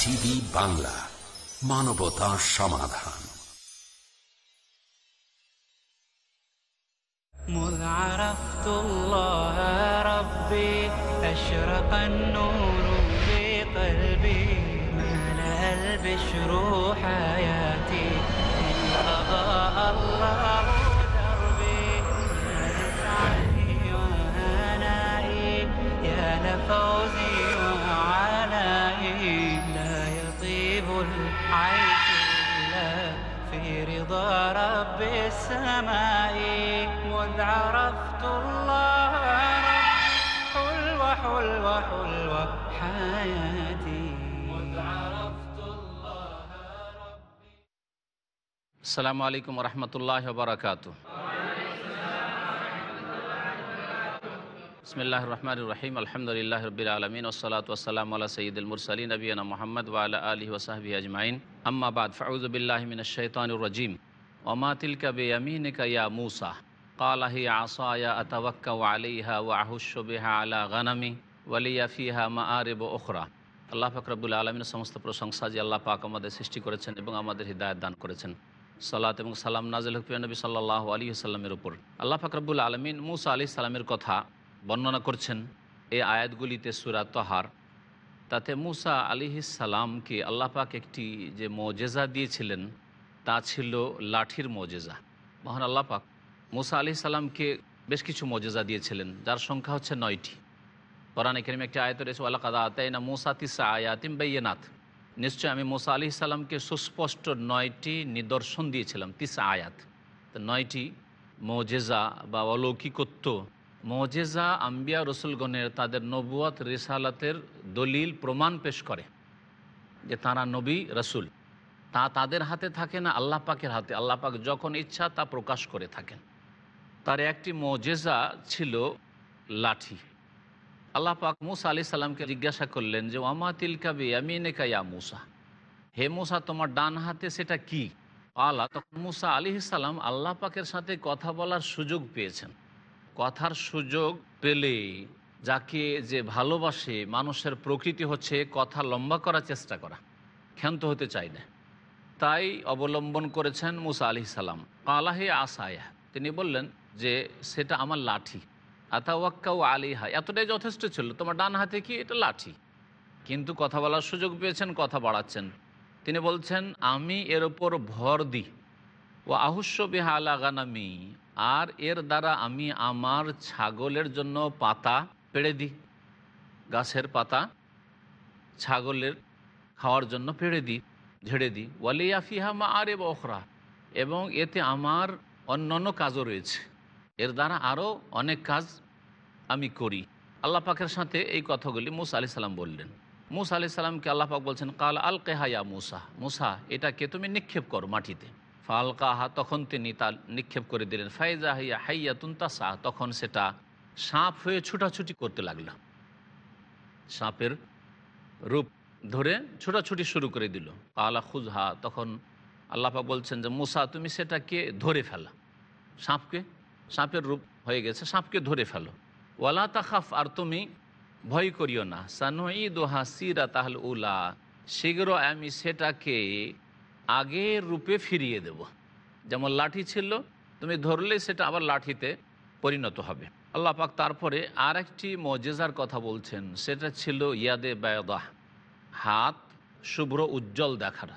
TV Bangla মানবতার সমাধান سمائي مذ عرفت الله حلو حلو حلو حياتي. السلام عليكم ورحمة الله وبركاته. بسم الله الرحمن الرحيم. الحمد لله رب العالمين والصلاة والسلام على سيد المرسلين نبينا محمد وعلى آله وصحبه أجمعين. أما بعد فأعوذ بالله من الشيطان الرجيم. ওমাতিল কবে আমিনিকা ইয়া মুসা? কালাহি আসায়া আতাওয়াক্কা আলিহা ওয়া আহুসবিহা আলা গানামি ওয়ালিয়া ফিহা মা আরেব ওখরা আল্লাহ ফাকরাবুল আলমিনের সমস্ত প্রশংসা যে আল্লাহ পাক আমাদের সৃষ্টি করেছেন এবং আমাদের হৃদায়ত দান করেছেন। সালাত এবং সালাম নাজিল হুফিয়া নবী সাল্লাহ আলী সাল্লামের উপর। আল্লাহ ফাকরাবুল আলমিন মুসা আলি সাল্লামের কথা বর্ণনা করছেন এই আয়াতগুলিতে সুরা তহার। তাতে মুসা আলি সালামকে আল্লাহ পাক একটি যে মজেজা দিয়েছিলেন তা ছিল লাঠির মজেজা। মহান আল্লাহ পাক মুসা আলি সাল্লামকে বেশ কিছু মজেজা দিয়েছিলেন, যার সংখ্যা হচ্ছে নয়টি। কোরআন এখানে একটি আয়ত রয়েছে আল্লাহ কাদা আতাই না মুসা তিসা আয়াতিম বাইনাথ নিশ্চয় আমি মোসা আলি সাল্লামকে সুস্পষ্ট নয়টি নিদর্শন দিয়েছিলাম, তিসা আয়াত। তো নয়টি মজেজা বা অলৌকিকত্ব। মজেজা আম্বিয়া রসুলগণের তাদের নবুয়াত রেসালাতের দলিল প্রমাণ পেশ করে যে তারা নবী, রসুল। তা তাদের হাতে থাকে না, আল্লাহ পাকের হাতে। আল্লাহ পাক যখন ইচ্ছা তা প্রকাশ করে থাকেন। তার একটি মজেজা ছিল লাঠি। আল্লাহ পাক মুসা আলি সাল্লামকে জিজ্ঞাসা করলেন যে, ওয়ামা তিলকা বেয়ামিনে কায়া মুসা? হে মুসা, তোমার ডান হাতে সেটা কি? আল্লাহ তখন মুসা আলি সাল্লাম আল্লাহ পাকের সাথে কথা বলার সুযোগ পেয়েছেন। কথার সুযোগ পেলে যাকে যে ভালোবাসে, মানুষের প্রকৃতি হচ্ছে কথা লম্বা করার চেষ্টা করা। ক্ষান্ত হতে চাই না। তাই অবলম্বন করেছেন মুসা আলি সাল্লাম কালাহে আসায়া। তিনি বললেন যে, সেটা আমার লাঠি। আতাওয়াক্কাউ আলিহা এতটাই যথেষ্ট ছিল। তোমার ডান হাতে কি এটা লাঠি? কিন্তু কথা বলার সুযোগ পেয়েছেন, কথা বাড়াচ্ছেন। তিনি বলছেন, আমি এর ওপর ভর দিই। ও আহুস্য বিহা আলা গানামি। আর এর দ্বারা আমি আমার ছাগলের জন্য পাতা পেড়ে দিই। গাছের পাতা ছাগলের খাওয়ার জন্য পেড়ে দিই। ঝেড়ে দিই। ওয়ালিয়া ফিহা মা আরে বখরা এবং এতে আমার অন্যান্য কাজও রয়েছে। এর দ্বারা আরও অনেক কাজ আমি করি। আল্লাহ পাকের সাথে এই কথাগুলি মুসা আলি সাল্লাম বললেন। মুসা আলি সাল্লামকে আল্লাহ পাক বলছেন, কাল আল কেহাইয়া মুসা। মুসা, এটাকে তুমি নিক্ষেপ করো মাটিতে। ফাল কাহা তখন তিনি তা নিক্ষেপ করে দিলেন। ফাইজা হাইয়া হাইয়া তুন্তাসা তখন সেটা সাপ হয়ে ছুটাছুটি করতে লাগল। সাপের রূপ ধরে ছোটাছুটি শুরু করে দিল। কালা খুজহা, তখন আল্লাপা বলছেন যে, মুসা, তুমি সেটাকে ধরে ফেলা। সাপকে, সাপের রূপ হয়ে গেছে, সাপকে ধরে ফেলো। ওয়ালা তাখাফ, আর তুমি ভয় করিও না। সানুই দোহা সিরা তাহল উলা, শীঘ্র আমি সেটাকে আগের রূপে ফিরিয়ে দেব। যেমন লাঠি ছিল, তুমি ধরলে সেটা আবার লাঠিতে পরিণত হবে। আল্লাহ পাক তারপরে আর একটি মজেজার কথা বলছেন, সেটা ছিল ইয়াদে বায়দাহ। হাত শুভ্র উজ্জ্বল দেখার।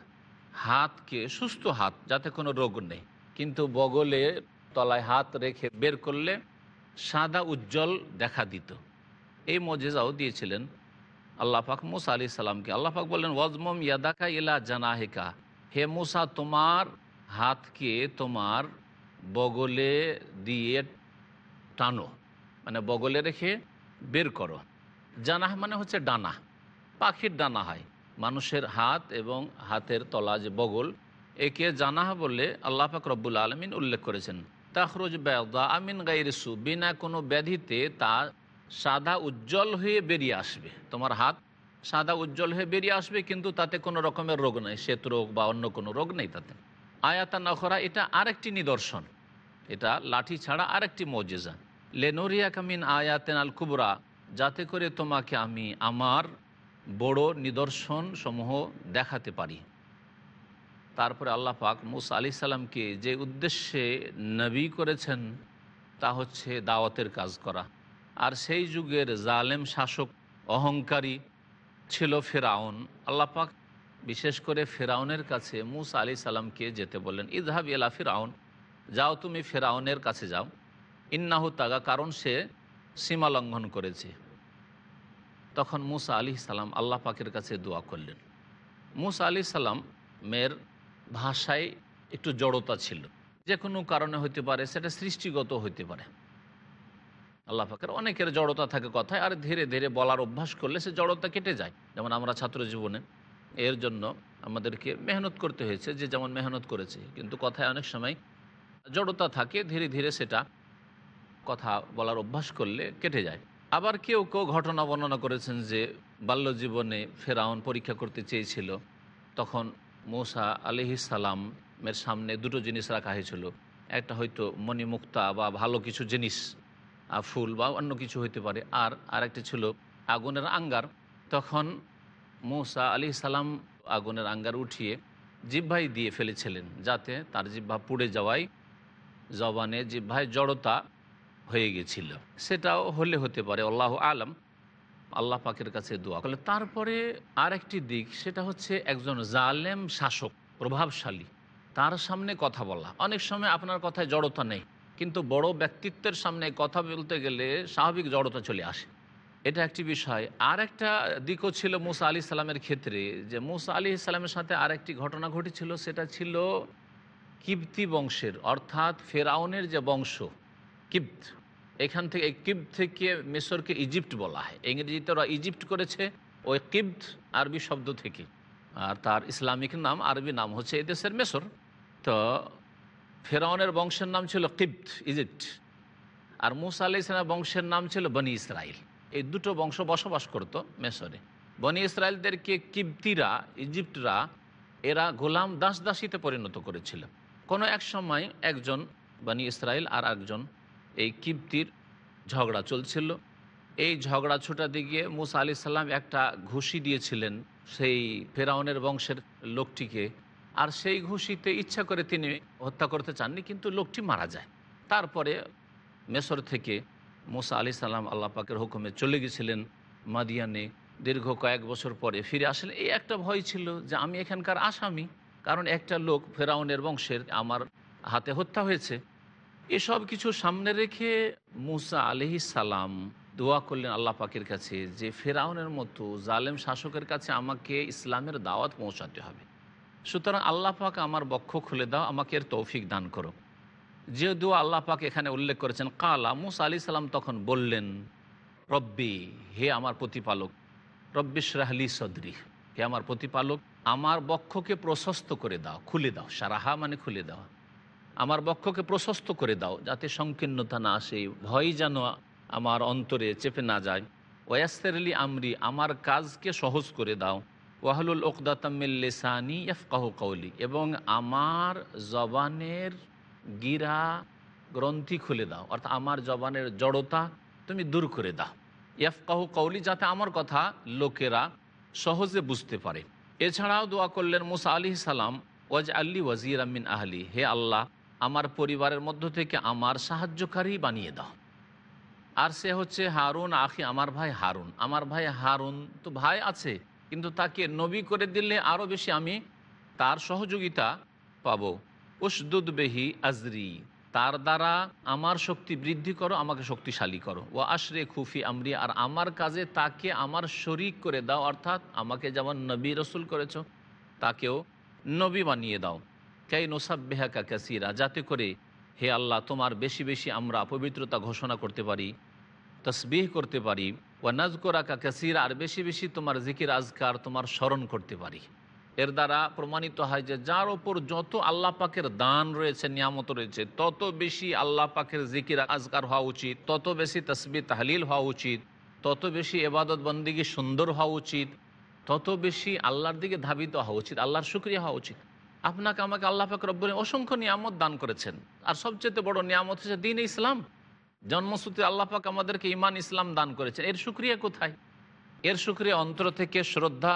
হাতকে সুস্থ হাত, যাতে কোনো রোগ নেই। কিন্তু বগলে তলায় হাত রেখে বের করলে সাদা উজ্জ্বল দেখা দিত। এই মজেজাও দিয়েছিলেন আল্লাহ পাক মুসা আলি সাল্লামকে আল্লাহ পাক বললেন, ওয়াজমম ইয়াদাকা ইলা জানাহেকা। হে মুসা, তোমার হাতকে তোমার বগলে দিয়ে টানো। মানে বগলে রেখে বের করো। জানাহ মানে হচ্ছে ডানা। পাখির ডানা হয়। মানুষের হাত এবং হাতের তলা যে বগল, একে জানাহ বলে আল্লাহ পাক রব্বুল আলমিন উল্লেখ করেছেন। তাখরুজ বেদা আমিন গাইরসু বিনা কোনো ব্যাধিতে তা সাদা উজ্জ্বল হয়ে বেরিয়ে আসবে। তোমার হাত সাদা উজ্জ্বল হয়ে বেরিয়ে আসবে, কিন্তু তাতে কোনো রকমের রোগ নেই, শ্বেত রোগ বা অন্য কোনো রোগ নেই তাতে। আয়াতা নখরা এটা আরেকটি নিদর্শন। এটা লাঠি ছাড়া আরেকটি মজেজা। লেনোরিয়া কামিন আয়াতেন আল কুবরা, যাতে করে তোমাকে আমি আমার বড় নিদর্শন সমূহ দেখাতে পারি। তারপরে আল্লাহ পাক মুসা আলি সাল্লামকে যে উদ্দেশ্যে নবী করেছেন, তা হচ্ছে দাওয়াতের কাজ করা। আর সেই যুগের জালেম শাসক অহংকারী ছিল ফেরাউন। আল্লাহ পাক বিশেষ করে ফেরাউনের কাছে মুসা আলি সাল্লামকে যেতে বললেন ইদহাব এলা ফেরাউন, যাও তুমি ফেরাউনের কাছে যাও। ইন্নাহু তাগা, কারণ সে সীমা লঙ্ঘন করেছে। তখন মুসা আলি সাল্লাম আল্লাহ পাকের কাছে দোয়া করলেন। মুসা আলি সাল্লাম মেয়ের ভাষায় একটু জড়তা ছিল। যে কোনো কারণে হতে পারে, সেটা সৃষ্টিগত হতে পারে। আল্লাহ পাকের অনেকের জড়তা থাকে কথায়, আর ধীরে ধীরে বলার অভ্যাস করলে সে জড়তা কেটে যায়। যেমন আমরা ছাত্র জীবনে, এর জন্য আমাদেরকে মেহনত করতে হয়েছে যে যেমন মেহনত করেছে। কিন্তু কথায় অনেক সময় জড়তা থাকে, ধীরে ধীরে সেটা কথা বলার অভ্যাস করলে কেটে যায়। আবার কেউ কেউ ঘটনা বর্ণনা করেছেন যে বাল্য জীবনে ফেরাউন পরীক্ষা করতে চেয়েছিল, তখন মৌসা সালামের সামনে দুটো জিনিস রাখা হয়েছিল। একটা হয়তো মণিমুক্তা বা ভালো কিছু জিনিস ফুল বা অন্য কিছু হইতে পারে। আর আরেকটি ছিল আগুনের আঙ্গার। তখন মৌসা আলি সালাম আগুনের আঙ্গার উঠিয়ে জিভ্ভাই দিয়ে ফেলেছিলেন, যাতে তার জিভ্ভা পুড়ে যাওয়ায় জবানে জিভ্ভায় জড়তা হয়ে গেছিল। সেটাও হলে হতে পারে, আল্লাহ আলম, আল্লাহ পাকের কাছে দোয়া করলে। তারপরে আরেকটি দিক, সেটা হচ্ছে একজন জালেম শাসক, প্রভাবশালী। তার সামনে কথা বলা। অনেক সময় আপনার কথায় জড়তা নেই, কিন্তু বড় ব্যক্তিত্বের সামনে কথা বলতে গেলে স্বাভাবিক জড়তা চলে আসে। এটা একটি বিষয়। আর একটা দিকও ছিল মুসা আলি সাল্লামের ক্ষেত্রে, যে মুসা আলি সাল্লামের সাথে আরেকটি ঘটনা ঘটেছিল, সেটা ছিল কিপ্তি বংশের, অর্থাৎ ফেরাউনের যে বংশ কিপ্ত এখান থেকে কিপ্ত থেকে মিশরকে ইজিপ্ট বলা হয়। ইংরেজিতে ওরা ইজিপ্ট করেছে, ওই কিপ্ত আরবি শব্দ থেকে। আর তার ইসলামিক নাম, আরবি নাম হচ্ছে এই দেশের মেসর তো ফেরাউনের বংশের নাম ছিল কিপ্ত ইজিপ্ট। আর মুসা আলি ইসলামের বংশের নাম ছিল বনি ইসরাইল। এই দুটো বংশ বসবাস করত মেসরে বনি ইসরায়েলদেরকে কিপ্তিরা ইজিপ্টরা, এরা গোলাম দাস দাসীতে পরিণত করেছিল। কোনো এক সময় একজন বানি ইসরায়েল আর একজন এই কিপ্তির ঝগড়া চলছিল। এই ঝগড়া ছোটাতে গিয়ে মুসা আলি সাল্লাম একটা ঘুষি দিয়েছিলেন সেই ফেরাউনের বংশের লোকটিকে। আর সেই ঘুষিতে ইচ্ছা করে তিনি হত্যা করতে চাননি, কিন্তু লোকটি মারা যায়। তারপরে মেসর থেকে মুসা আলি সাল্লাম আল্লাহ পাকের হুকুমে চলে গেছিলেন মাদিয়ানে। দীর্ঘ কয়েক বছর পরে ফিরে আসলেন এই একটা ভয় ছিল যে আমি এখানকার আসামি, কারণ একটা লোক ফেরাউনের বংশের আমার হাতে হত্যা হয়েছে। এসব কিছু সামনে রেখে মুসা আলহি সালাম দোয়া করলেন আল্লাহ পাকের কাছে যে, ফেরাউনের মতো জালেম শাসকের কাছে আমাকে ইসলামের দাওয়াত পৌঁছাতে হবে। সুতরাং আল্লাহ পাক আমার বক্ষ খুলে দাও, আমাকে এর তৌফিক দান করো। যে দোয়া আল্লাহ পাক এখানে উল্লেখ করেছেন, কালা মুসা আলি সালাম তখন বললেন, রব্বি, হে আমার প্রতিপালক রব্বিশ রাহলি সদরি, হে আমার প্রতিপালক, আমার বক্ষকে প্রশস্ত করে দাও, খুলে দাও, সারাহা মানে খুলে দেওয়া। আমার বক্ষকে প্রশস্ত করে দাও, যাতে সংকীর্ণতা না আসে। ভয় যেন আমার অন্তরে চেপে না যায়। ওয়াস্তেরলি আমরি, আমার কাজকে সহজ করে দাও। ওয়াহলুল ওকদাতামিল্লেসানি ইয়ফকাহ কৌলি এবং আমার জবানের গিরা গ্রন্থি খুলে দাও, অর্থাৎ আমার জবানের জড়তা তুমি দূর করে দাও। ইয়ফকাহ কৌলি যাতে আমার কথা লোকেরা সহজে বুঝতে পারে। এছাড়াও দোয়া করলেন মুসা আলি সালাম ওয়াজ আল্লি ওয়াজির আমিন আহলি। হে আল্লাহ আমার পরিবারের মধ্য থেকে আমার সাহায্যকারী বানিয়ে দাও। আর সে হচ্ছে হারুন, আখি, আমার ভাই হারুন। আমার ভাই হারুন তো ভাই আছে, কিন্তু তাকে নবী করে দিলে আরও বেশি আমি তার সহযোগিতা পাবো। উসদুদ বেহি আজরি, তার দ্বারা আমার শক্তি বৃদ্ধি করো, আমাকে শক্তিশালী করো। ও আশরে খুফি আমরি, আর আমার কাজে তাকে আমার শরিক করে দাও, অর্থাৎ আমাকে যেমন নবী রসুল করেছ, তাকেও নবী বানিয়ে দাও। কাই নোসাব্বেহাকা কাসিরা, যাতে করে হে আল্লাহ তোমার বেশি বেশি আমরা পবিত্রতা ঘোষণা করতে পারি, তসবিহ করতে পারি ও নাজকোরাকা কাসিরা, আর বেশি বেশি তোমার জিকির আজকার, তোমার স্মরণ করতে পারি। এর দ্বারা প্রমাণিত হয় যে যার ওপর যত আল্লাহ পাকের দান রয়েছে, নিয়ামত রয়েছে, তত বেশি আল্লাহ পাকের জিকির আজকার হওয়া উচিত, তত বেশি তসবি তাহলিল হওয়া উচিত, তত বেশি এবাদত বন্দিগি সুন্দর হওয়া উচিত, তত বেশি আল্লাহর দিকে ধাবিত হওয়া উচিত, আল্লাহর শুক্রিয়া হওয়া উচিত। আপনাকে আমাকে আল্লাহ পাক রব্বুল অসংখ্য নিয়ামত দান করেছেন। আর সবচেয়ে বড় নিয়ামত হচ্ছে দিন ইসলাম। জন্মসূত্রে আল্লাহ পাক আমাদেরকে ইমান ইসলাম দান করেছেন। এর সুক্রিয়া কোথায়? এর শুক্রিয়া অন্তর থেকে শ্রদ্ধা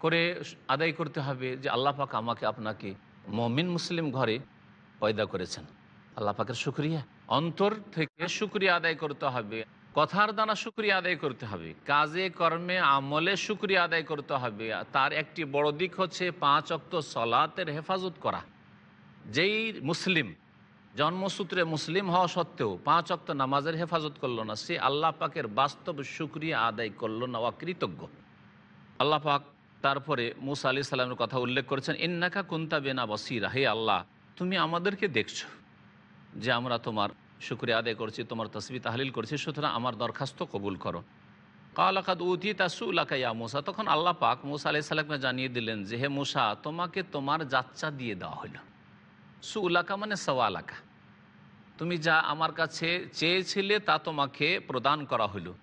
করে আদায় করতে হবে যে আল্লাহ পাক আমাকে আপনাকে মমিন, মুসলিম ঘরে পয়দা করেছেন। আল্লাহ পাকের শুক্রিয়া অন্তর থেকে শুক্রিয়া আদায় করতে হবে। কথার দ্বারা শুক্রিয়া আদায় করতে হবে। কাজে, কর্মে, আমলে শুক্রিয়া আদায় করতে হবে। তার একটি বড় দিক হচ্ছে পাঁচ অক্ত সলাতের হেফাজত করা। যেই মুসলিম, জন্মসূত্রে মুসলিম হওয়া সত্ত্বেও পাঁচ অক্ত নামাজের হেফাজত করল না, সে আল্লাহ পাকের বাস্তব শুক্রিয়া আদায় করল না, অকৃতজ্ঞ। আল্লাহ পাক তারপরে মুসা আলি সাল্লামের কথা উল্লেখ করেছেন, ইন্নাকা কুন্তা বেনা বসিরা, হে আল্লাহ, তুমি আমাদেরকে দেখছ যে আমরা তোমার শুক্রিয়া আদায় করছি, তোমার তসবি তাহলিল করছি, সুতরাং আমার দরখাস্ত কবুল করো। কালাকাদ উতি তাসুলাকা ইয়া মুসা, তখন আল্লাহ পাক মুসা আলি সাল্লামকে জানিয়ে দিলেন যে, হে মুসা, তোমাকে তোমার যাচ্চা দিয়ে দেওয়া হলো। সুলাকা মানে সওয়ালাকা। তুমি যা আমার কাছে চেয়েছিলে তা তোমাকে প্রদান করা হলো।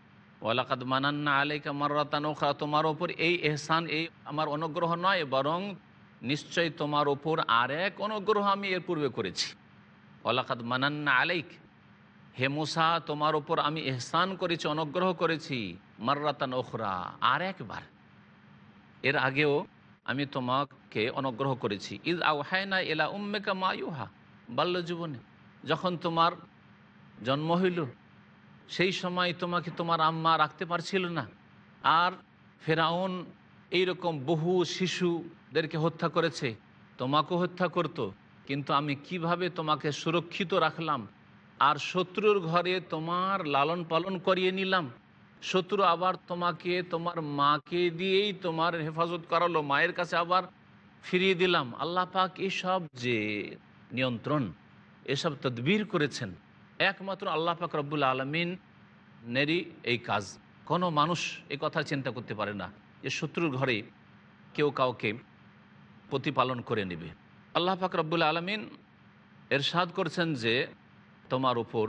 ওয়ালাকাদ মানান্না আলাইকা মার্রাতান ওখরা তোমার ওপর এই এহসান, এই আমার অনুগ্রহ নয়, বরং নিশ্চয় তোমার ওপর আর এক অনুগ্রহ আমি এর পূর্বে করেছি। ওয়ালাকাদ মানান্না আলাইক হে মুসা, তোমার ওপর আমি এহসান করেছি, অনুগ্রহ করেছি, মার্রাতান ওখরা আর একবার, এর আগেও আমি তোমাকে অনুগ্রহ করেছি। ইদ আওহায়না এলা উম্মেকা মায়ুহা বাল্য জীবনে। যখন তোমার জন্ম হইল, সেই সময় তোমাকে তোমার আম্মা রাখতে পারছিল না। আর ফেরাউন এইরকম বহু শিশুদেরকে হত্যা করেছে, তোমাকেও হত্যা করত। কিন্তু আমি কীভাবে তোমাকে সুরক্ষিত রাখলাম আর শত্রুর ঘরে তোমার লালন পালন করিয়ে নিলাম। শত্রু আবার তোমাকে, তোমার মাকে দিয়েই তোমার হেফাজত করালো। মায়ের কাছে আবার ফিরিয়ে দিলাম। আল্লাহ পাক এসব যে নিয়ন্ত্রণ, এসব তদবির করেছেন, একমাত্র আল্লাহ পাক রব্বুল আলমিন নেরই এই কাজ। কোনো মানুষ এই কথা চিন্তা করতে পারে না যে শত্রুর ঘরে কেউ কাউকে প্রতিপালন করে নেবে। আল্লাহ পাক রব্বুল আলমিন এরশাদ করছেন যে তোমার উপর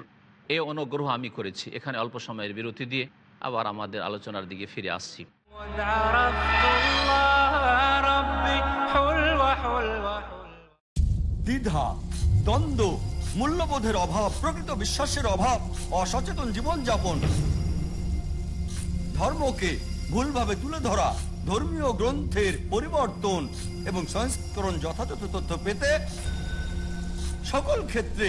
এ অনুগ্রহ আমি করেছি। এখানে অল্প সময়ের বিরতি দিয়ে আবার আমাদের আলোচনার দিকে ফিরে আসছি। দ্বিধা, দ্বন্দ্ব, মূল্যবোধের অভাব, প্রকৃত বিশ্বাসের অভাব, অসচেতন জীবনযাপন, ধর্মকে ভুলভাবে তুলে ধরা, ধর্মীয় গ্রন্থের পরিবর্তন এবং সংস্করণ যথাযথ তথ্য পেতে সকল ক্ষেত্রে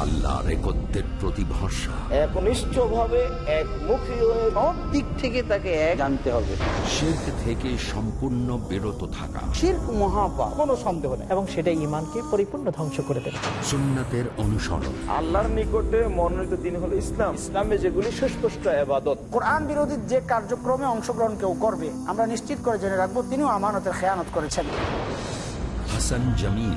আল্লাহর একত্বের প্রতি ভরসা একমুখী হয়ে সব দিক থেকে তাকে এক জানতে হবে। শির্ক থেকে সম্পূর্ণ বিরত থাকা। শির্ক মহাপাপ। কোনো সন্দেহ নেই। এবং সেটা ইমানকে পরিপূর্ণ ধ্বংস করে দেবে। সুন্নাতের অনুসরণ। আল্লাহর নিকটে মনোনীত দিন হলো ইসলাম। ইসলামে যেগুলি সুস্পষ্ট আবাদত কোরআন বিরোধী যে কার্যক্রমে অংশগ্রহণ কেউ করবে আমরা নিশ্চিত করে জেনে রাখব তিনিও আমানতের খেয়ানত করেছেন। Hasan Jamil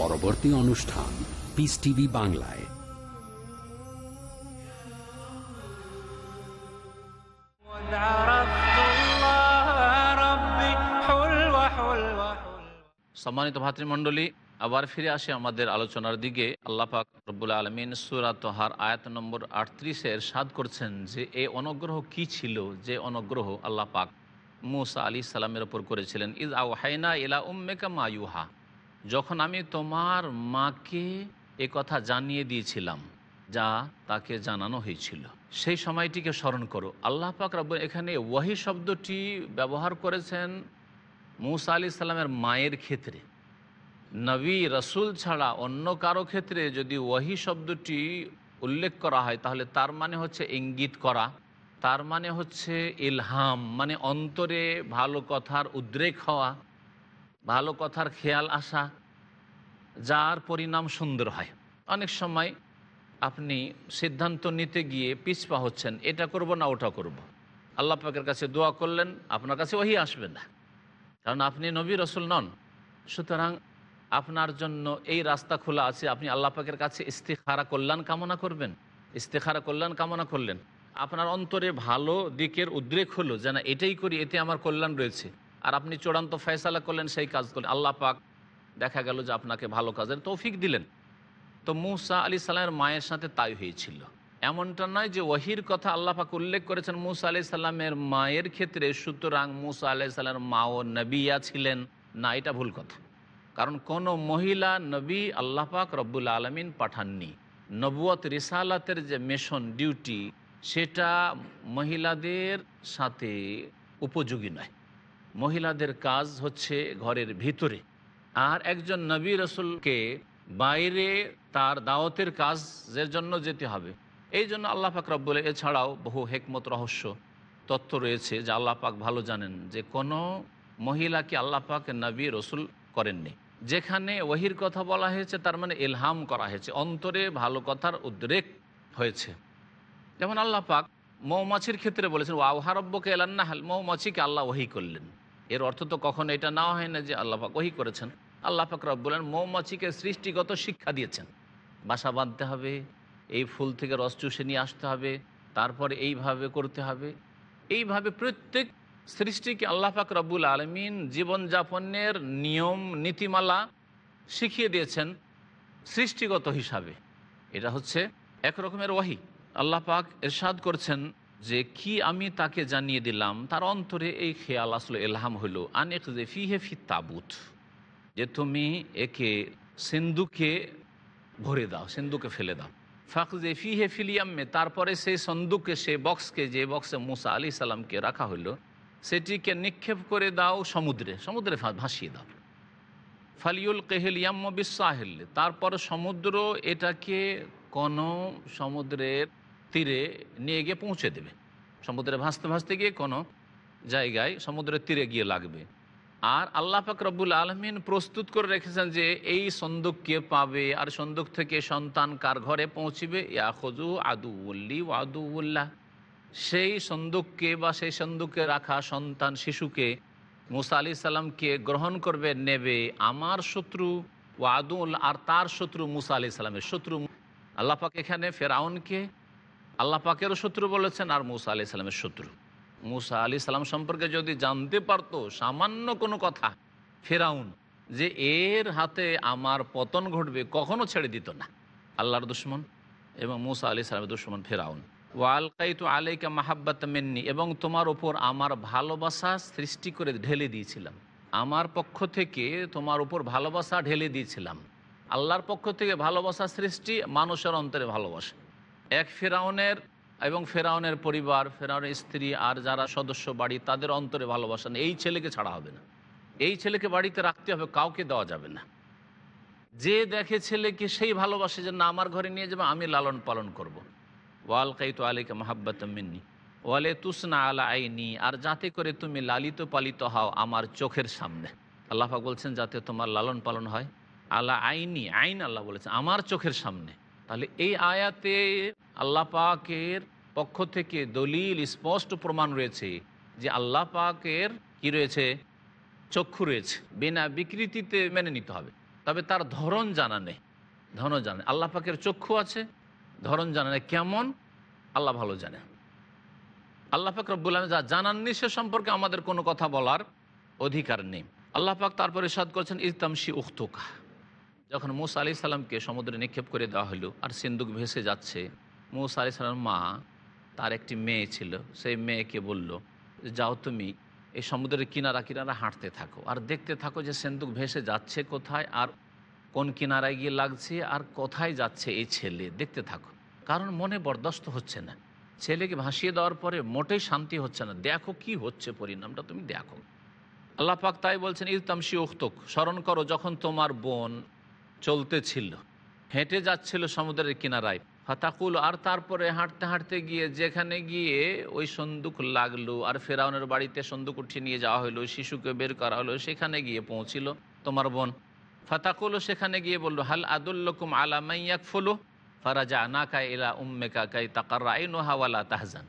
পরবর্তী অনুষ্ঠান পিস টিভি বাংলায়। সম্মানিত ভাতৃমণ্ডলী, আবার ফিরে আসে আমাদের আলোচনার দিকে। আল্লাপাক রব্বুল আলমিন সুরা তোহার আয়াত নম্বর আটত্রিশের সাদ করছেন যে, এ অনুগ্রহ কি ছিল? যে অনুগ্রহ আল্লাহ পাক মুসা আলী সালামের ওপর করেছিলেন। ইজ আউ হাইনা ইলা উম্মেকা মায়ুহা যখন আমি তোমার মাকে এ কথা জানিয়ে দিয়েছিলাম, যা তাকে জানানো হয়েছিল, সেই সময়টিকে স্মরণ করো। আল্লাহ পাক রব্বুল এখানে ওয়াহি শব্দটি ব্যবহার করেছেন মুসা আলি সাল্লামের মায়ের ক্ষেত্রে। নবী, রসুল ছাড়া অন্য কারও ক্ষেত্রে যদি ওয়াহি শব্দটি উল্লেখ করা হয়, তাহলে তার মানে হচ্ছে ইঙ্গিত করা, তার মানে হচ্ছে ইলহাম মানে অন্তরে ভালো কথার উদ্রেক হওয়া ভালো কথার খেয়াল আসা, যার পরিণাম সুন্দর হয়। অনেক সময় আপনি সিদ্ধান্ত নিতে গিয়ে পিছপা হচ্ছেন, এটা করব না, ওটা করব। আল্লাহ পাকের কাছে দোয়া করলেন, আপনার কাছে ওহি আসবে না। কারণ আপনি নবী রসুল নন। সুতরাং আপনার জন্য এই রাস্তা খোলা আছে, আপনি আল্লাহ পাকের কাছে ইস্তেখারা কল্যাণ কামনা করবেন। ইস্তেখারা কল্যাণ কামনা করলেন। আপনার অন্তরে ভালো দিকের উদ্রেক হলো যেন এটাই করি, এতে আমার কল্যাণ রয়েছে। আর আপনি চূড়ান্ত ফয়সালা করলেন, সেই কাজ করলেন। আল্লাহ পাক দেখা গেল যে আপনাকে ভালো কাজের তৌফিক দিলেন। তো মুসা আলি সাল্লামের মায়ের সাথে তাই হয়েছিল। এমনটা নয় যে ওহির কথা আল্লাহ পাক উল্লেখ করেছেন, মুসা আলি সাল্লামের মায়ের ক্ষেত্রে। সুতরাং মুসা আলি সাল্লামের মাও নবিয়া ছিলেন। না, এটা ভুল কথা। কারণ কোন মহিলা নবী আল্লাহ পাক রব্বুল আলমিন পাঠাননি। নবুয়ত রিসালাতের যে মিশন ডিউটি সেটা মহিলাদের সাথে উপযোগী নয়। মহিলাদের কাজ হচ্ছে ঘরের ভিতরে। আর একজন নবী রসুলকে বাইরে তার দাওয়াতের কাজের জন্য যেতে হবে। এই জন্য আল্লাহ পাক রব্বুল এছাড়াও বহু হেকমত, রহস্য তথ্য রয়েছে যে আল্লাহ পাক ভালো জানেন যে কোনো মহিলাকে আল্লাহ পাক নবী রসুল করেননি। যেখানে ওহির কথা বলা হয়েছে, তার মানে এলহাম করা হয়েছে। অন্তরে ভালো কথার উদ্রেক হয়েছে। যেমন আল্লাহ পাক মৌমাছির ক্ষেত্রে বলেছেন ওয়াহারব্বকে এলান্না মৌমাছিকে আল্লাহ ওহি করলেন। এর অর্থ তো কখনো এটা নেওয়া হয় না যে আল্লাহ পাক ওহি করেছেন। আল্লাহ পাক রব বলেন মৌমাছিকে সৃষ্টিগত শিক্ষা দিয়েছেন। বাসা বাঁধতে হবে, এই ফুল থেকে রস চুষে নিয়ে আসতে হবে, তারপরে এইভাবে করতে হবে। এইভাবে প্রত্যেক সৃষ্টিকে আল্লাহ পাক রব্বুল আলমিন জীবনযাপনের নিয়ম, নীতিমালা শিখিয়ে দিয়েছেন সৃষ্টিগত হিসাবে। এটা হচ্ছে এক রকমের ওয়াহি আল্লাহ পাক এরশাদ করছেন যে কি আমি তাকে জানিয়ে দিলাম, তার অন্তরে এই খেয়াল আসলো, এলহাম হলো, আনেক যে ফিহে ফি তাবুত, যে তুমি একে সিন্ধুকে ভরে দাও, সিন্ধুকে ফেলে দাও। ফাঁক যে ফিহে ফিলিয়াম্মে তারপরে সেই সন্দুকে সেই বক্সকে, যে বক্সে মুসা আলি সাল্লামকে রাখা হলো, সেটিকে নিক্ষেপ করে দাও সমুদ্রে সমুদ্রে ভাসিয়ে দাও। ফালিউল কেহেলিয়াম্ম বিশ্বাহেল তারপর সমুদ্র এটাকে কোনো সমুদ্রের তীরে নিয়ে গিয়ে পৌঁছে দেবে। সমুদ্রে ভাসতে ভাসতে গিয়ে কোনো জায়গায় সমুদ্রের তীরে গিয়ে লাগবে। আর আল্লাহ পাক রব্বুল আলমিন প্রস্তুত করে রেখেছেন যে এই সন্দুক কে পাবে, আর সন্দুক থেকে সন্তান কার ঘরে পৌঁছিবে? ইয়াখজু আদুউল্লি আদুউল্লাহ সেই সন্দুককে বা সেই সন্দুকে রাখা সন্তান শিশুকে মুসা আলি সাল্লামকে গ্রহণ করবে, নেবে। আমার শত্রু ও আদুল আর তার শত্রু মুসা আলি সাল্লামের শত্রু। আল্লাহ পাক এখানে ফেরাউনকে আল্লাহ পাকেরও শত্রু বলেছেন আর মুসা আলি সাল্লামের শত্রু। মুসা আলি সাল্লাম সম্পর্কে যদি জানতে পারতো সামান্য কোনো কথা, ফেরাউন, যে এর হাতে আমার পতন ঘটবে কখনো ছেড়ে দিত না। আল্লাহর দুশ্মন এবং মুসা আলি সাল্লামের দুশ্মন ফেরাউন। ওয়ালকাই তো আলাইকা মাহাব্বাত মেননি, এবং তোমার ওপর আমার ভালোবাসা সৃষ্টি করে ঢেলে দিয়েছিলাম। আমার পক্ষ থেকে তোমার উপর ভালোবাসা ঢেলে দিয়েছিলাম। আল্লাহর পক্ষ থেকে ভালোবাসা সৃষ্টি মানুষের অন্তরে ভালোবাসা। এক ফেরাউনের এবং ফেরাউনের পরিবার, ফেরাউনের স্ত্রী আর যারা সদস্য বাড়ি, তাদের অন্তরে ভালোবাসা এই ছেলেকে ছাড়া হবে না। এই ছেলেকে বাড়িতে রাখতে হবে, কাউকে দেওয়া যাবে না। যে দেখে ছেলেকে সেই ভালোবাসে যে, না, আমার ঘরে নিয়ে যাবে, আমি লালন পালন করব। ওয়াল কাইতো আলিকা মাহাব্বাত মিন্নি। ওয়ালে তুসনা আলা আইনি। আর যাতে করে তুমি লালিত পালিত হও আমার চোখের সামনে। আল্লাহা বলছেন, যাতে তোমার লালন পালন হয়। আলা আইনি, আইন আল্লাহ বলেছেন, আমার চোখের সামনে। তাহলে এই আয়াতে আল্লাহ পাকের পক্ষ থেকে দলিল, স্পষ্ট প্রমাণ রয়েছে যে আল্লাহ পাকের কি রয়েছে? চক্ষু রয়েছে। বিনা বিকৃতিতে মেনে নিতে হবে। তবে তার ধরন জানা নেই। ধরন জানে আল্লাহ পাকের চক্ষু আছে, ধরন জানা নেই। কেমন? আল্লাহ ভালো জানে। আল্লাহ পাক রব্বুল আলম যা জানাননি সে সম্পর্কে আমাদের কোনো কথা বলার অধিকার নেই। আল্লাহ পাক তারপরে সাদ করছেন ইতামশি উখতুকা। যখন মুসা আলি সাল্লামকে সমুদ্রে নিক্ষেপ করে দেওয়া হলো আর সিন্দুক ভেসে যাচ্ছে, মুসা আলি সাল্লাম মা তার একটি মেয়ে ছিল, সেই মেয়েকে বলল, যাও তুমি এই সমুদ্রের কিনারা কিনারা হাঁটতে থাকো আর দেখতে থাকো যে সেন্দুক ভেসে যাচ্ছে কোথায় আর কোন কিনারায় গিয়ে লাগছে আর কোথায় যাচ্ছে এই ছেলে। দেখতে থাকো। কারণ মনে বরদাস্ত হচ্ছে না। ছেলেকে ভাসিয়ে দেওয়ার পরে মোটেই শান্তি হচ্ছে না। দেখো কি হচ্ছে পরিণামটা তুমি দেখো। আল্লাহ পাক তাই বলছেন ইল তামসি উক্তক স্মরণ করো যখন তোমার বোন চলতেছিল। হেঁটে যাচ্ছিল সমুদ্রের কিনারায়। ফাতাকুল আর তারপরে হাঁটতে হাঁটতে গিয়ে যেখানে গিয়ে ওই সন্দুক লাগল আর ফেরাউনের বাড়িতে সন্দুক উঠিয়ে নিয়ে যাওয়া হলো শিশুকে বের করা হলো সেখানে গিয়ে পৌঁছিল তোমার বোন। ফাতাকুল সেখানে গিয়ে বলল, হাল আদুল্লকুম আলামাইয়াক ফুলু ফারাজা আনাকা ইলা উম্মেকা কাই তাকার আইন হাওয়ালা তাহজান।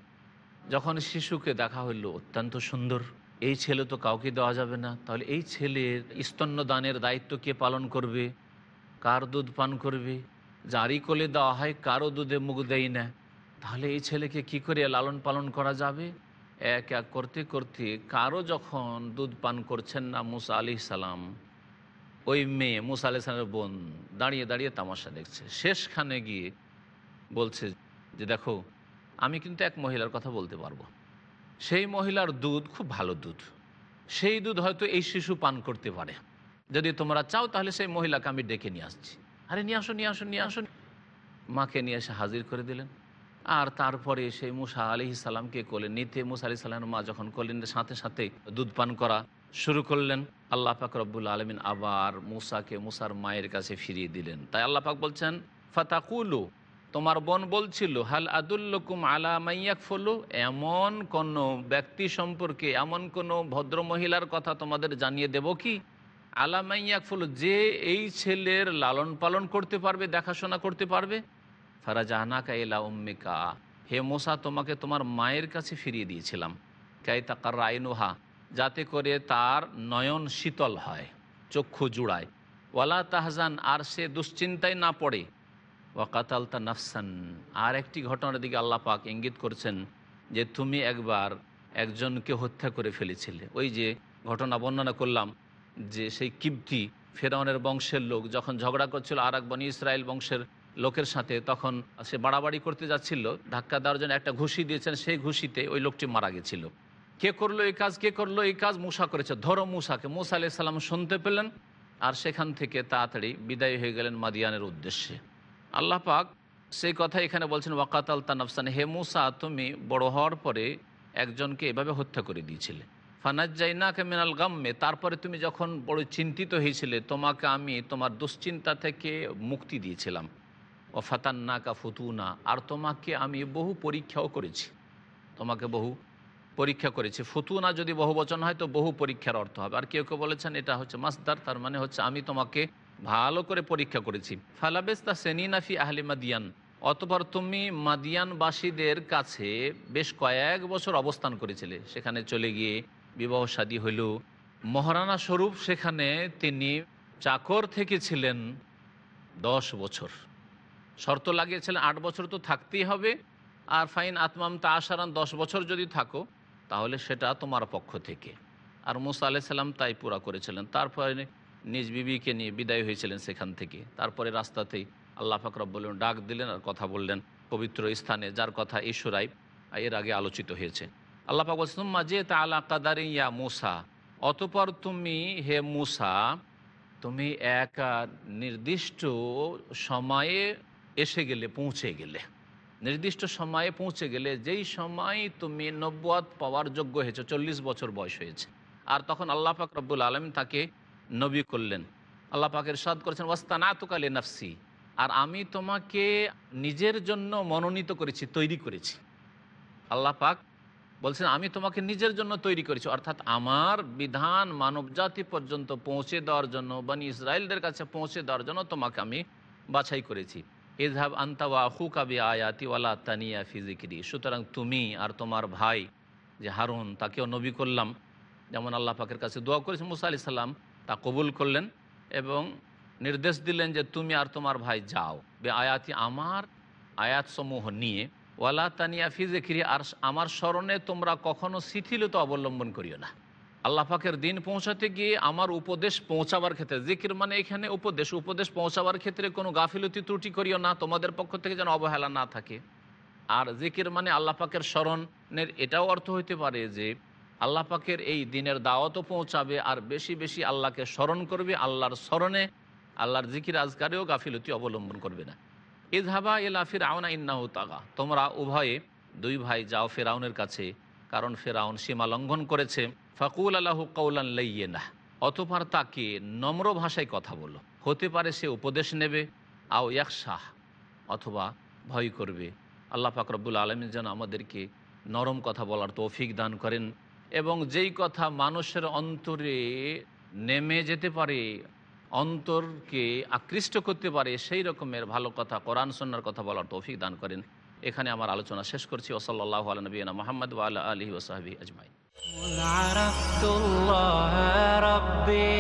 যখন শিশুকে দেখা হইল, অত্যন্ত সুন্দর, এই ছেলে তো কাউকে দেওয়া যাবে না। তাহলে এই ছেলের স্তন্যদানের দায়িত্ব কে পালন করবে? কার দুধ পান করবে? যারই কোলে দেওয়া হয় কারও দুধে মুখ দেয় না। তাহলে এই ছেলেকে কি করে লালন পালন করা যাবে? এক এক করতে করতে কারও যখন দুধ পান করছেন না মুসা আলি সালাম, ওই মেয়ে মুসা আলি সালামের বোন দাঁড়িয়ে দাঁড়িয়ে তামাশা দেখছে। শেষখানে গিয়ে বলছে যে, দেখো, আমি কিন্তু এক মহিলার কথা বলতে পারব। সেই মহিলার দুধ খুব ভালো দুধ। সেই দুধ হয়তো এই শিশু পান করতে পারে। যদি তোমরা চাও, তাহলে সেই মহিলাকে আমি ডেকে নিয়ে আসছি। আরে, নিয়ে আসো নিয়ে আসো নিয়ে আসো। মাকে নিয়ে এসে হাজির করে দিলেন। আর তারপরে সেই মুসা আলি সালামকে কোলে নিতে, মুসা আলি সাল্লামের মা যখন করলেন সাথে সাথে দুধ পান করা শুরু করলেন, আল্লাহ পাক রব্বুল আলমিন আবার মুসাকে মুসার মায়ের কাছে ফিরিয়ে দিলেন। তাই আল্লাহ পাক বলছেন, ফাতাকুলু, তোমার বোন বলছিল, হাল আদুল্লকুম আলা মাইয়াক ফলু এমন কোন ব্যক্তি সম্পর্কে, এমন কোন ভদ্র মহিলার কথা তোমাদের জানিয়ে দেব কি? আলা ফুল যে এই ছেলের লালন পালন করতে পারবে, দেখাশোনা করতে পারবে, ফারাজাহানাকা এলা উম্মিকা। হে মোসা, তোমাকে তোমার মায়ের কাছে ফিরিয়ে দিয়েছিলাম। কাই তাকার রায়নুহা যাতে করে তার নয়ন শীতল হয়, চক্ষু জুড়ায়। ওয়ালা তাহজান, আর সে দুশ্চিন্তায় না পড়ে। ওয়াকাতালতা নাফসান, আর একটি ঘটনার দিকে আল্লাহ পাক ইঙ্গিত করছেন যে, তুমি একবার একজনকে হত্যা করে ফেলেছিলে। ওই যে ঘটনা বর্ণনা করলাম যে সেই কিপ্তি ফেরাউনের বংশের লোক, যখন ঝগড়া করছিল আর এক বনি ইসরায়েল বংশের লোকের সাথে, তখন সে বাড়াবাড়ি করতে যাচ্ছিল, ধাক্কা দেওয়ার জন্য একটা ঘুষি দিয়েছেন, সেই ঘুষিতে ওই লোকটি মারা গেছিল। কে করল এই কাজ, কে করল এই কাজ? মুসা করেছে। ধরো মুসাকে। মুসা আলাইহিস সালাম শুনতে পেলেন আর সেখান থেকে তাড়াতাড়ি বিদায় হয়ে গেলেন মাদিয়ানের উদ্দেশ্যে। আল্লাহ পাক সেই কথা এখানে বলছেন ওয়াকাত আল তানফসান হে মুসা, তুমি বড় হওয়ার পরে একজনকে এভাবে হত্যা করে দিয়েছিলে। ফানাজ্জাইনাকে মিনাল গাম্মে, তারপরে তুমি যখন বড় চিন্তিত হয়েছিলে, তোমাকে আমি তোমার দুশ্চিন্তা থেকে মুক্তি দিয়েছিলাম। ও ফাতান্নাকা ফুতুনা, আর তোমাকে আমি বহু পরীক্ষাও করেছি। তোমাকে বহু পরীক্ষা করেছি। ফুতুনা যদি বহু বচন হয়, তো বহু পরীক্ষার অর্থ হবে। আর কেউ কেউ বলেছেন, এটা হচ্ছে মাসদার, তার মানে হচ্ছে আমি তোমাকে ভালো করে পরীক্ষা করেছি। ফালাবেস্তা সেনিনাফি আহলি মাদিয়ান, অতপর তুমি মাদিয়ানবাসীদের কাছে বেশ কয়েক বছর অবস্থান করেছিলে। সেখানে চলে গিয়ে বিবাহ শাদী হইল। মহারানা স্বরূপ সেখানে তিনি চাকর থেকে ছিলেন দশ বছর। শর্ত লাগিয়েছিলেন আট বছর তো থাকতেই হবে। আর ফাইন আতমাম তা আসারান দশ বছর যদি থাকো, তাহলে সেটা তোমার পক্ষ থেকে। আর মুসা আলাহ সাল্লাম তাই পুরা করেছিলেন। তারপরে নিজ বিবিকে নিয়ে বিদায় হয়েছিলেন সেখান থেকে। তারপরে রাস্তাতেই আল্লাহ ফাকরব বললেন ডাক দিলেন আর কথা বললেন পবিত্র স্থানে, যার কথা ঈশ্বরাই এর আগে আলোচিত হয়েছে। আল্লাহ পাক বলছেন মাঝে তা আলা কাদারি ইয়া মুসা। অতপর তুমি হে মুসা, তুমি এক নির্দিষ্ট সময়ে এসে গেলে, পৌঁছে গেলে। নির্দিষ্ট সময়ে পৌঁছে গেলে, যেই সময় তুমি নব্বত পাওয়ার যোগ্য হয়েছে, চল্লিশ বছর বয়স হয়েছে। আর তখন আল্লাহ পাক রব্বুল আলম তাকে নবী করলেন। আল্লাহ পাকের সাদ করেছেন ওয়াস্তানা তুকালে নাফসি আর আমি তোমাকে নিজের জন্য মনোনীত করেছি, তৈরি করেছি। আল্লাহ পাক বলছেন, আমি তোমাকে নিজের জন্য তৈরি করেছি। অর্থাৎ আমার বিধান মানবজাতি পর্যন্ত পৌঁছে দেওয়ার জন্য, বানি ইসরায়েলদের কাছে পৌঁছে দেওয়ার জন্য তোমাকে আমি বাছাই করেছি। ইজহাব আন্তা ওয়া হুকাবি আয়াতি ওয়ালা তানিয়া ফিজিকিরি সুতরাং তুমি আর তোমার ভাই যে হারুন, তাকেও নবী করলাম। যেমন আল্লাহ পাকের কাছে দোয়া করেছে মুসা আলি সাল্লাম তা কবুল করলেন এবং নির্দেশ দিলেন যে, তুমি আর তোমার ভাই যাও। বে আয়াতি আমার আয়াতসমূহ নিয়ে ওয়ালা তানিয়া ফিজেখিরি আর আমার স্মরণে তোমরা কখনো শিথিলতা অবলম্বন করিও না। আল্লাহ পাকের দিন পৌঁছাতে গিয়ে আমার উপদেশ পৌঁছাবার ক্ষেত্রে জিকির মানে এখানে উপদেশ উপদেশ পৌঁছাবার ক্ষেত্রে কোনো গাফিলতি ত্রুটি করিও না, তোমাদের পক্ষ থেকে যেন অবহেলা না থাকে। আর জিকির মানে আল্লাহ পাকের স্মরণের এটাও অর্থ হইতে পারে যে, আল্লাহ পাকের এই দিনের দাওয়াতও পৌঁছাবে আর বেশি বেশি আল্লাহকে স্মরণ করবে, আল্লাহর স্মরণে আল্লাহর জিকির আজকারেও গাফিলতি অবলম্বন করবে না। ইজহাবা ইলা ফিরাউনা ইন্নাহু তাগা। তোমরা উভয়ে দুই ভাই যাও ফেরাউনের কাছে, কারণ ফেরাউন সীমা লঙ্ঘন করেছে। ফাকুল আল্লাহু কৌলান লাইয়ে না অতপর তাকে নম্র ভাষায় কথা বলো। হতে পারে সে উপদেশ নেবে, আও শাহ অথবা ভয় করবে। আল্লাহ পাক রব্বুল আলমী যেন আমাদেরকে নরম কথা বলার তৌফিক দান করেন এবং যেই কথা মানুষের অন্তরে নেমে যেতে পারে অন্তরকে আকৃষ্ট করতে পারে সেই রকমের ভালো কথা কোরআন সন্ন্যার কথা বলার তৌফিক দান করেন এখানে আমার আলোচনা শেষ করছি ওসল্লাহ আল নবীনা মোহাম্মদ ওয়াল্লা আলহি ওসাহাবি আজমাই مذ عرفت الله ربي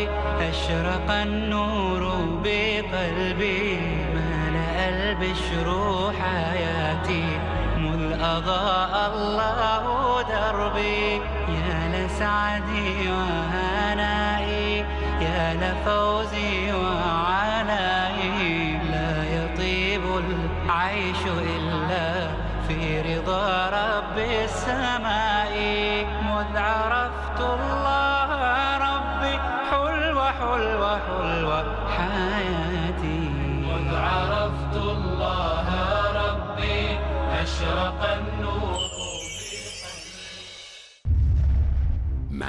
أشرق النور بقلبي ملأ البشر حياتي مذ أضاء الله دربي يا لسعدي وهنائي يا لفوزي وعنائي لا يطيب العيش إلا في رضا رب السماء.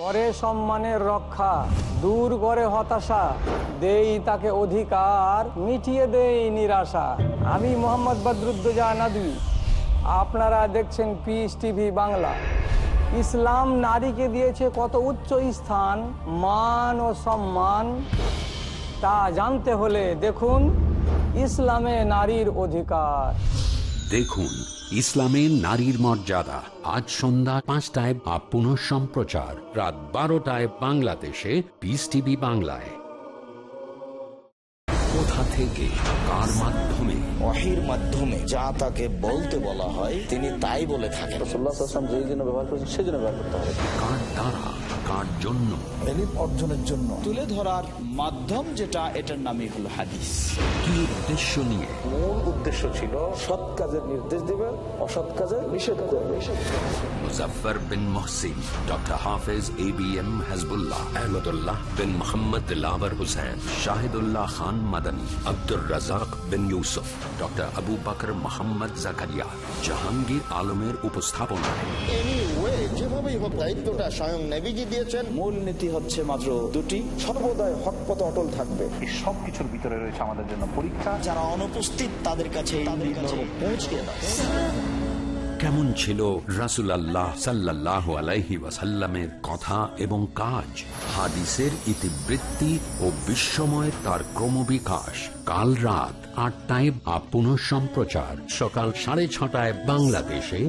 করে সম্মানের রক্ষা, দূর করে হতাশা, দেই তাকে অধিকার, মিটিয়ে দেই নিরাশা। আমি মোহাম্মদ বদরুদ্দোজা নদী, আপনারা দেখছেন পিস টিভি বাংলা। ইসলাম নারীকে দিয়েছে কত উচ্চ স্থান, মান ও সম্মান, তা জানতে হলে দেখুন, ইসলামে নারীর অধিকার। দেখুন ইসলামে নারীর মর্যাদা। আজ সন্ধ্যা পাঁচটায় বা পুনঃ সম্প্রচার। রাত বারোটায় বাংলাদেশে। পিস টিভি বাংলায়। কোথা থেকে কার মাধ্যমে ওয়াহির মাধ্যমে যা তাকে বলতে বলা হয় তিনি তাই বলে থাকেন। ব্যবহার করেছেন সেই জন্য ব্যবহার করতে হবে। কার দ্বারা? কার জন্য। অর্জনের জন্য। তুলে ধরার মাধ্যম যেটা এটার নামই হলো হাদিস। কি উদ্দেশ্য নিয়ে? মূল উদ্দেশ্য ছিল সৎ কাজের নির্দেশ দিবে অসৎ কাজের নিষেধ করবে Muzaffar bin Mohsin doctor Hafez A B M Hajbullah Ahmadullah bin Mohammad lover Hussain Shahidullah Khan Madani Abdur Razzak bin Yusuf doctor Abu Bakr Mohammad Zakaria. Jahangir আলমের উপস্থাপনায়। যেভাবেই হোক দায়িত্বটা স্বয়ং নেভিজি দিয়েছেন। মূল নীতি হচ্ছে মাত্র দুটি। সর্বদাই হক পথ অটল থাকবে। সব কিছুর ভিতরে রয়েছে আমাদের জন্য পরীক্ষা। যারা অনুপস্থিত তাদের কাছে পৌঁছে দাও। কেমন ছিল রাসুল আল্লাহ সাল্লাহ আলাইহি ওয়াসাল্লামের কথা এবং কাজ? হাদিসের ইতিবৃত্তি ও বিস্ময় তার ক্রমবিকাশ। কাল রাত আটটায় আপ সম্প্রচার সকাল সাড়ে ছটায় বাংলাদেশে